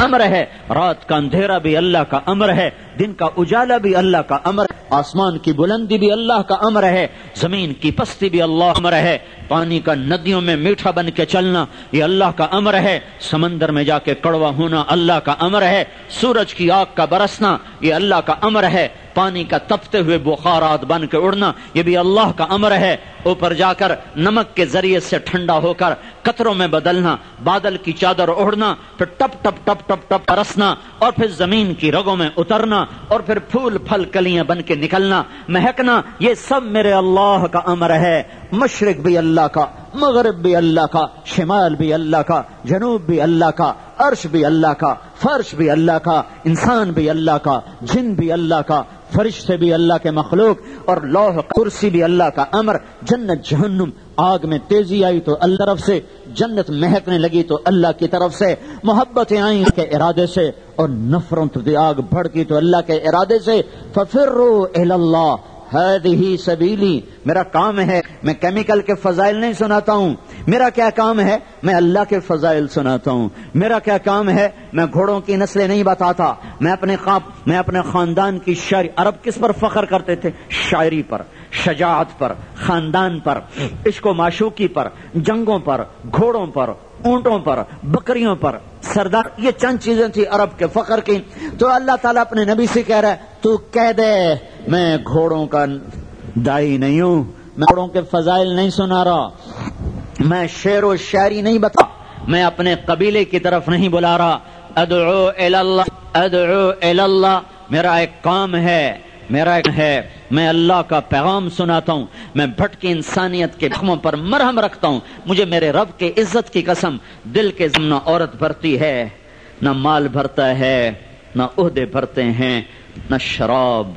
امر ہے۔ رات کا اندھیرا بھی اللہ کا امر ہے۔ دن کا اجالا بھی اللہ کا امر آسمان کی بلندی بھی اللہ کا امر ہے۔ زمین کی پستی بھی اللہ امر ہے۔ پانی کا ندیوں میں میٹھا بن کے چلنا یہ اللہ کا امر ہے۔ سمندر میں جا کے کڑوا ہونا اللہ کا امر ہے۔ سورج کی آگ کا برسنا یہ اللہ کا امر ہے۔ پانی کا تپتے ہوئے بخارات بن کے اڑنا، یہ بھی اللہ کا امر ہے۔ اوپر جا کر نمک کے ذریعے سے ٹھنڈا ہو کر قطروں میں بدلنا، بادل کی چادر اوڑھنا، پھر ٹپ ٹپ ٹپ ٹپ ٹپ رسنا اور پھر زمین کی رگوں میں اترنا، اور پھر پھول پھل کلیاں بن کے نکلنا۔ مہکنا، یہ سب میرے اللہ کا امر ہے۔ مشرق بھی اللہ کا، مغرب بھی اللہ کا، شمال بھی اللہ کا، جنوب بھی اللہ کا، عرش بھی اللہ کا، فرش بھی اللہ کا، انسان بھی اللہ کا، جن بھی اللہ کا فرشتے بھی اللہ کے مخلوق اور لوہ کرسی بھی اللہ کا امر. جنت جہنم، آگ میں تیزی آئی تو اللہ طرف سے، جنت مہکنے لگی تو اللہ کی طرف سے. محبتیں آئیں کے ارادے سے اور نفرت، آگ بھڑکی تو اللہ کے ارادے سے. ففروا اللہ ہی سبیلی، میرا کام ہے، میں کیمیکل کے فضائل نہیں سناتا ہوں۔ میرا کیا کام ہے؟ میں اللہ کے فضائل سناتا ہوں۔ میرا کیا کام ہے؟ میں گھوڑوں کی نسلیں نہیں بتاتا۔ میں اپنے میں اپنے خاندان کی شاعری، عرب کس پر فخر کرتے تھے؟ شاعری پر، شجاعت پر، خاندان پر، عشق و معشوقی پر، جنگوں پر، گھوڑوں پر، اونٹوں پر، بکریوں پر۔ سردار، یہ چند چیزیں تھی عرب کے فخر کی۔ تو اللہ تعالیٰ اپنے نبی سے کہہ رہا ہے، تو کہہ دے۔ میں گھوڑوں کا دائی نہیں ہوں، میں گھوڑوں کے فضائل نہیں سنا رہا، میں شعر و شاعری نہیں بتا، میں اپنے قبیلے کی طرف نہیں بلا رہا۔ ادعو ادعو اللہ میرا ایک کام ہے، میرا ایک ہے، میں اللہ کا پیغام سناتا ہوں، میں بھٹ کی انسانیت کے زخموں پر مرہم رکھتا ہوں۔ مجھے میرے رب کے عزت کی قسم، دل کے ضمن عورت بھرتی ہے، نہ مال بھرتا ہے، نہ عہدے بھرتے ہیں، نہ شراب۔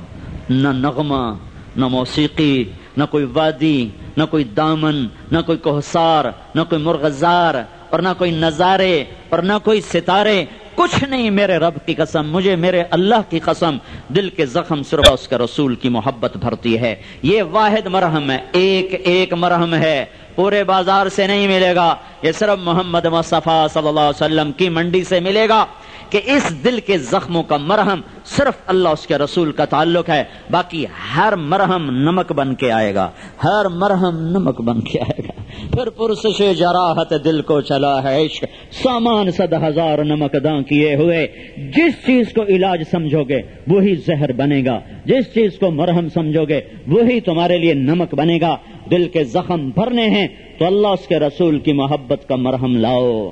نہ نغمہ، نہ موسیقی، نہ کوئی وادی، نہ کوئی دامن، نہ کوئی کوہسار، نہ کوئی مرغزار، اور نہ کوئی نظارے، اور نہ کوئی ستارے، کچھ نہیں میرے رب کی قسم، مجھے میرے اللہ کی قسم، دل کے زخم صرف اس کے رسول کی محبت بھرتی ہے۔ یہ واحد مرہم ہے، ایک ایک مرہم ہے۔ پورے بازار سے نہیں ملے گا، یہ صرف محمد مصطفیٰ صلی اللہ علیہ وسلم کی منڈی سے ملے گا۔ کہ اس دل کے زخموں کا مرہم صرف اللہ اس کے رسول کا تعلق ہے، باقی ہر مرہم نمک بن کے آئے گا۔ ہر مرہم نمک بن کے آئے گا۔ پھر پرسش جراحت دل کو چلا ہے عشق۔ سامان صد ہزار نمک داں کیے ہوئے۔ جس چیز کو علاج سمجھو گے، وہی زہر بنے گا۔ جس چیز کو مرہم سمجھو گے، وہی تمہارے لیے نمک بنے گا۔ دل کے زخم بھرنے ہیں، تو اللہ اس کے رسول کی محبت کا مرہم لاؤ۔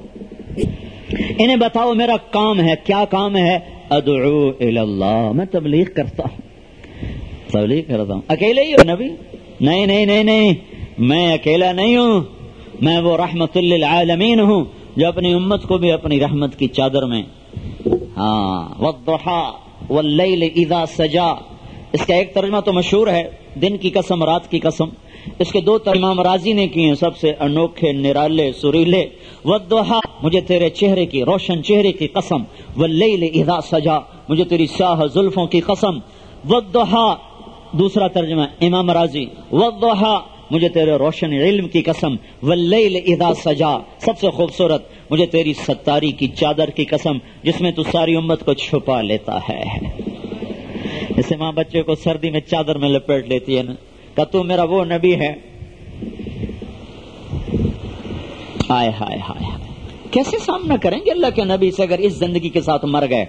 انہیں بتاؤ میرا کام ہے، کیا کام ہے؟ ادعو اللہ میں تبلیغ کرتا ہوں۔ تبلیغ کرتا ہوں۔ اکیلے ہی ہو نبی؟ نہیں نہیں نہیں نہیں۔ میں اکیلا نہیں ہوں۔ میں وہ رحمت للعالمین ہوں جو اپنی امت کو بھی اپنی رحمت کی چادر میں۔ ہاں واللیل اذا سجا۔ اس کا ایک ترجمہ تو مشہور ہے، دن کی قسم، رات کی قسم۔ اس کے دو ترمام راضی نے کیے سب سے انوکھے، نرالے، سریلے، ودوہا، مجھے تیرے چہرے کی، روشن چہرے کی قسم، واللیل اذا سجا، مجھے تیری سیاہ زلفوں کی قسم، ودوہا، دوسرا ترجمہ امام راضی، ودوہا، مجھے تیرے روشن علم کی قسم، واللیل اذا سجا، سب سے خوبصورت، مجھے تیری ستاری کی چادر کی قسم، جس میں تو ساری امت کو چھپا لیتا ہے۔ جیسے ماں بچے کو سردی میں چادر میں لپیٹ لیتی ہے نا۔ کہ تو میرا وہ نبی ہے۔ ہائے ہائے ہائے ہائے۔ کیسے سامنا کریں گے اللہ کے نبی سے اگر اس زندگی کے ساتھ مر گئے؟